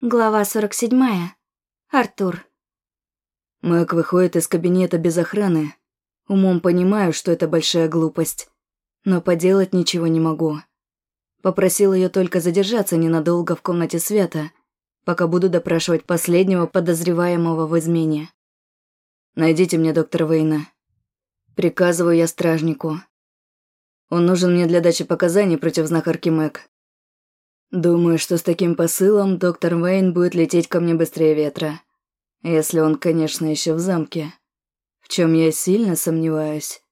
Глава 47. Артур. Мэг выходит из кабинета без охраны. Умом понимаю, что это большая глупость. Но поделать ничего не могу. Попросил ее только задержаться ненадолго в комнате Света, пока буду допрашивать последнего подозреваемого в измене. Найдите мне доктора Вейна. Приказываю я стражнику. Он нужен мне для дачи показаний против знахарки Мэг. Думаю, что с таким посылом доктор Вейн будет лететь ко мне быстрее ветра. Если он, конечно, еще в замке. В чем я сильно сомневаюсь.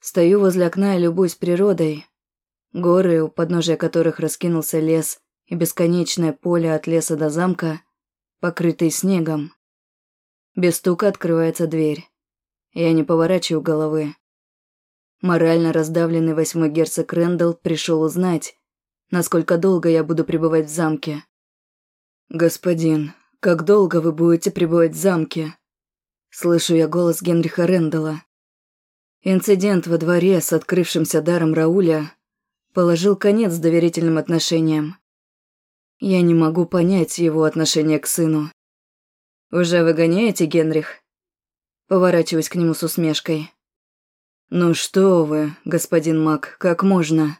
Стою возле окна и любуюсь природой. Горы, у подножия которых раскинулся лес, и бесконечное поле от леса до замка, покрытый снегом. Без стука открывается дверь. Я не поворачиваю головы. Морально раздавленный восьмой герцог Рэндалл пришел узнать, насколько долго я буду пребывать в замке. «Господин, как долго вы будете пребывать в замке?» Слышу я голос Генриха Рэндалла. Инцидент во дворе с открывшимся даром Рауля положил конец доверительным отношениям. Я не могу понять его отношение к сыну. «Уже выгоняете, Генрих?» Поворачиваюсь к нему с усмешкой. «Ну что вы, господин Мак, как можно?»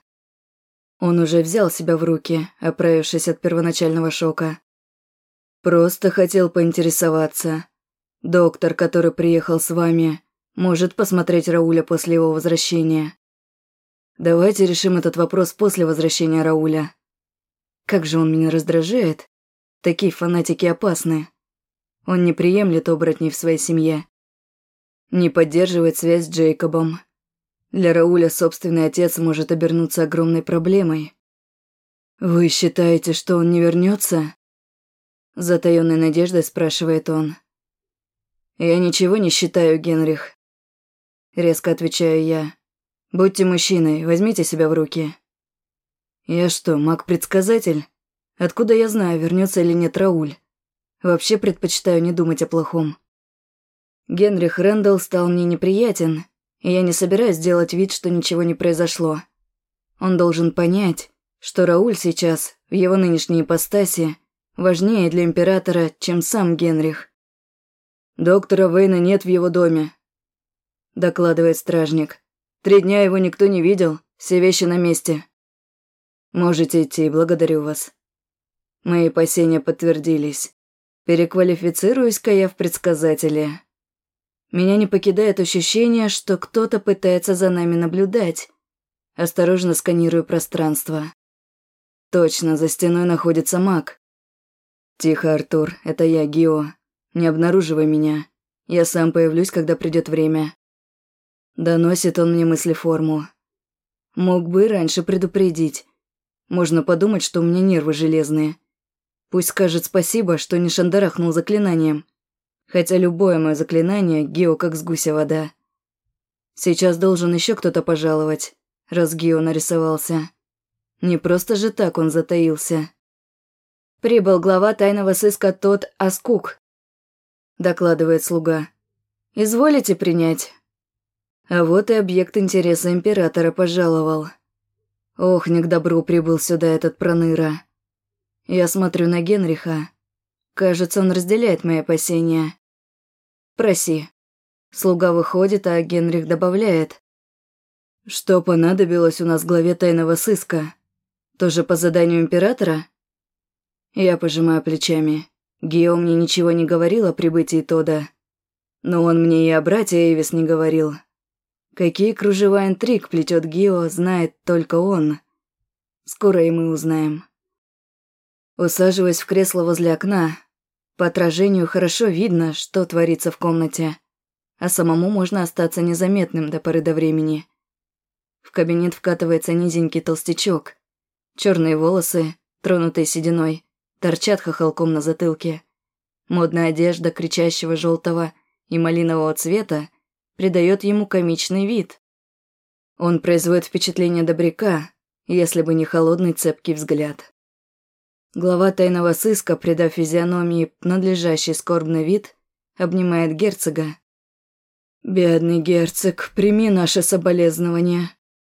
Он уже взял себя в руки, оправившись от первоначального шока. Просто хотел поинтересоваться. Доктор, который приехал с вами, может посмотреть Рауля после его возвращения. Давайте решим этот вопрос после возвращения Рауля. Как же он меня раздражает. Такие фанатики опасны. Он не приемлет оборотней в своей семье. Не поддерживает связь с Джейкобом. Для Рауля собственный отец может обернуться огромной проблемой. «Вы считаете, что он не вернется? Затаённой надеждой спрашивает он. «Я ничего не считаю, Генрих». Резко отвечаю я. «Будьте мужчиной, возьмите себя в руки». «Я что, маг-предсказатель? Откуда я знаю, вернется или нет Рауль? Вообще предпочитаю не думать о плохом». Генрих Рэндалл стал мне неприятен, и я не собираюсь делать вид, что ничего не произошло. Он должен понять, что Рауль сейчас, в его нынешней ипостаси, важнее для императора, чем сам Генрих. «Доктора Вейна нет в его доме», — докладывает стражник. «Три дня его никто не видел, все вещи на месте». «Можете идти, благодарю вас». Мои опасения подтвердились. Переквалифицируюсь-ка я в предсказателя. Меня не покидает ощущение, что кто-то пытается за нами наблюдать. Осторожно сканирую пространство. Точно, за стеной находится маг. Тихо, Артур, это я, Гио. Не обнаруживай меня. Я сам появлюсь, когда придет время. Доносит он мне мыслеформу. Мог бы раньше предупредить. Можно подумать, что у меня нервы железные. Пусть скажет спасибо, что не шандарахнул заклинанием хотя любое мое заклинание Гео как с гуся вода. Сейчас должен еще кто-то пожаловать, раз Гео нарисовался. Не просто же так он затаился. «Прибыл глава тайного сыска тот Аскук», — докладывает слуга. «Изволите принять?» А вот и объект интереса императора пожаловал. Ох, не к добру прибыл сюда этот проныра. Я смотрю на Генриха. Кажется, он разделяет мои опасения. Проси». Слуга выходит, а Генрих добавляет. «Что понадобилось у нас главе тайного сыска? Тоже по заданию императора?» Я пожимаю плечами. Гео мне ничего не говорил о прибытии Тода. Но он мне и о брате Эйвис не говорил. Какие кружева интриг плетет Гео, знает только он. Скоро и мы узнаем. Усаживаясь в кресло возле окна, по отражению хорошо видно, что творится в комнате, а самому можно остаться незаметным до поры до времени. В кабинет вкатывается низенький толстячок. Черные волосы, тронутые сединой, торчат хохолком на затылке. Модная одежда кричащего желтого и малинового цвета придает ему комичный вид. Он производит впечатление добряка, если бы не холодный цепкий взгляд. Глава тайного сыска, придав физиономии надлежащий скорбный вид, обнимает герцога. «Бедный герцог, прими наше соболезнование»,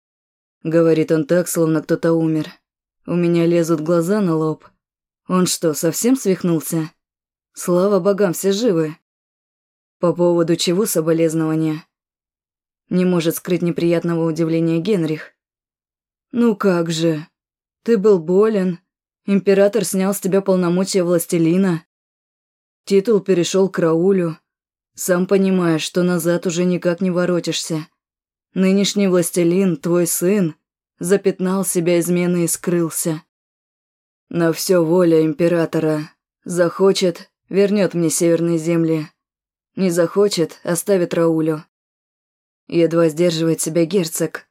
— говорит он так, словно кто-то умер. У меня лезут глаза на лоб. Он что, совсем свихнулся? Слава богам, все живы. По поводу чего соболезнования? Не может скрыть неприятного удивления Генрих. Ну как же? Ты был болен. Император снял с тебя полномочия властелина. Титул перешел к Раулю. Сам понимаешь, что назад уже никак не воротишься. Нынешний властелин, твой сын, запятнал себя изменой и скрылся. На все воля императора. Захочет, вернет мне северные земли. Не захочет, оставит Раулю. Едва сдерживает себя герцог.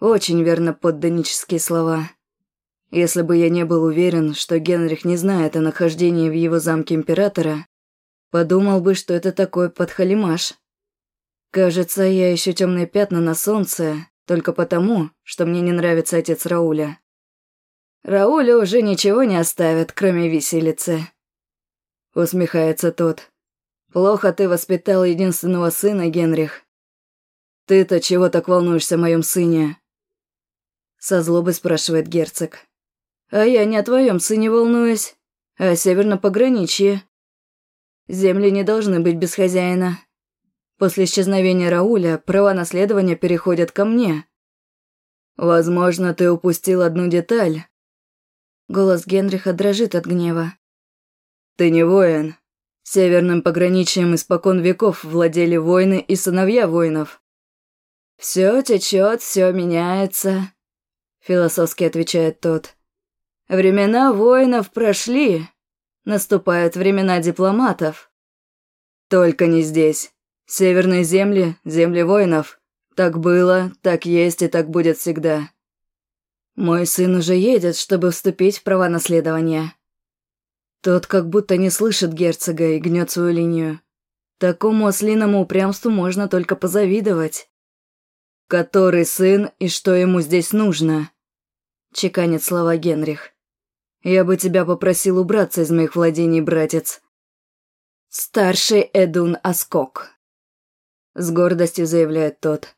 Очень верно подданические слова. Если бы я не был уверен, что Генрих не знает о нахождении в его замке императора, подумал бы, что это такой подхалимаш. Кажется, я ищу темные пятна на солнце только потому, что мне не нравится отец Рауля. Рауля уже ничего не оставят, кроме виселицы. Усмехается тот. Плохо ты воспитал единственного сына, Генрих. Ты-то чего так волнуешься о моем сыне? Со злобой спрашивает герцог. А я не о твоем сыне волнуюсь, а о северном пограничье. Земли не должны быть без хозяина. После исчезновения Рауля права наследования переходят ко мне. Возможно, ты упустил одну деталь. Голос Генриха дрожит от гнева. Ты не воин. Северным пограничьем испокон веков владели воины и сыновья воинов. Все течет, все меняется, философски отвечает тот. Времена воинов прошли, наступают времена дипломатов. Только не здесь. Северные земли, земли воинов. Так было, так есть и так будет всегда. Мой сын уже едет, чтобы вступить в права наследования. Тот как будто не слышит герцога и гнет свою линию. Такому ослиному упрямству можно только позавидовать. Который сын и что ему здесь нужно? Чеканит слова Генрих. Я бы тебя попросил убраться из моих владений, братец. Старший Эдун Аскок. С гордостью заявляет тот.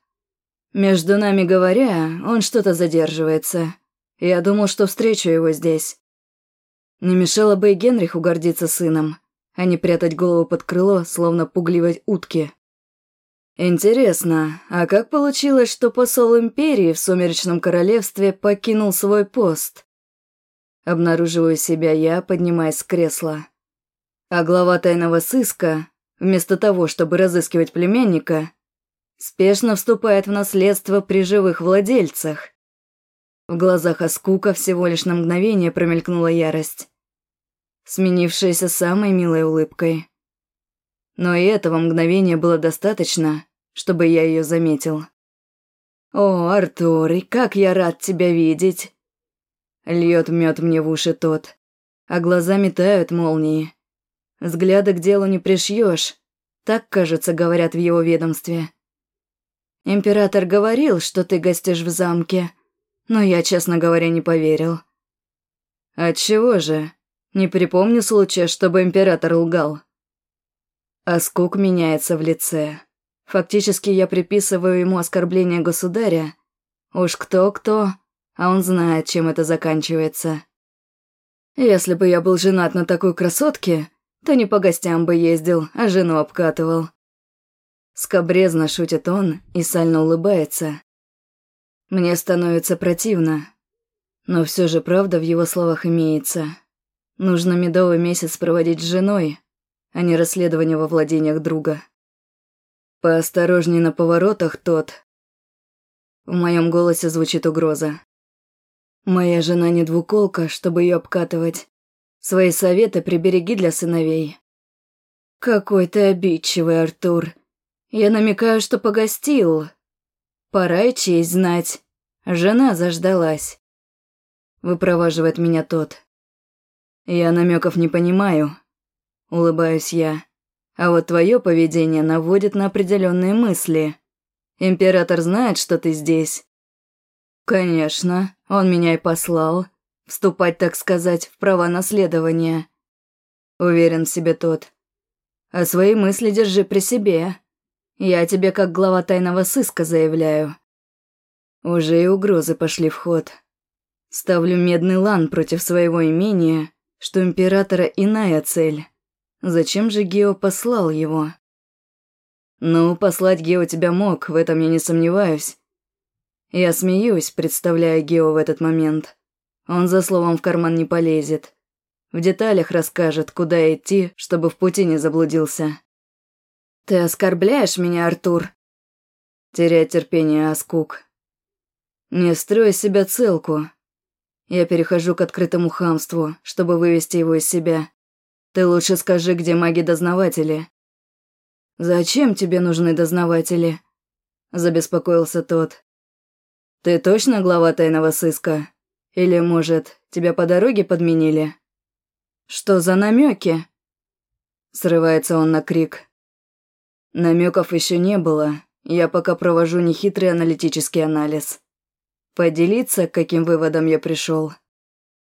Между нами говоря, он что-то задерживается. Я думал, что встречу его здесь. Не мешало бы и Генриху гордиться сыном, а не прятать голову под крыло, словно пугливой утки. Интересно, а как получилось, что посол Империи в Сумеречном Королевстве покинул свой пост? Обнаруживаю себя я, поднимаясь с кресла. А глава тайного сыска, вместо того, чтобы разыскивать племянника, спешно вступает в наследство при живых владельцах. В глазах Аскука всего лишь на мгновение промелькнула ярость, сменившаяся самой милой улыбкой. Но и этого мгновения было достаточно, чтобы я ее заметил. «О, Артур, и как я рад тебя видеть!» Льет мед мне в уши тот, а глаза метают молнии. Взгляда к делу не пришьешь, так, кажется, говорят в его ведомстве. Император говорил, что ты гостишь в замке, но я, честно говоря, не поверил. Отчего же? Не припомню случая, чтобы император лгал. А скук меняется в лице. Фактически я приписываю ему оскорбление государя. Уж кто-кто, а он знает, чем это заканчивается. Если бы я был женат на такой красотке, то не по гостям бы ездил, а жену обкатывал. Скобрезно шутит он и сально улыбается. Мне становится противно. Но все же правда в его словах имеется. Нужно медовый месяц проводить с женой, а не расследование во владениях друга. Поосторожней на поворотах тот. В моем голосе звучит угроза. Моя жена не двуколка, чтобы ее обкатывать. Свои советы прибереги для сыновей. Какой ты обидчивый, Артур. Я намекаю, что погостил. Пора и честь знать. Жена заждалась. Выпроваживает меня тот. Я намеков не понимаю. Улыбаюсь я. А вот твое поведение наводит на определенные мысли. Император знает, что ты здесь. «Конечно, он меня и послал. Вступать, так сказать, в права наследования». Уверен в себе тот. «А свои мысли держи при себе. Я тебе как глава тайного сыска заявляю». Уже и угрозы пошли в ход. Ставлю медный лан против своего имения, что императора иная цель. Зачем же Гео послал его? Ну, послать Гео тебя мог, в этом я не сомневаюсь. Я смеюсь, представляя Гео в этот момент. Он за словом в карман не полезет. В деталях расскажет, куда идти, чтобы в пути не заблудился. «Ты оскорбляешь меня, Артур?» Терять терпение, Аскук. Не строй из себя целку. Я перехожу к открытому хамству, чтобы вывести его из себя. Ты лучше скажи, где маги-дознаватели. «Зачем тебе нужны дознаватели?» Забеспокоился тот. «Ты точно глава тайного сыска? Или, может, тебя по дороге подменили?» «Что за намеки? Срывается он на крик. Намеков еще не было. Я пока провожу нехитрый аналитический анализ. Поделиться, к каким выводам я пришел.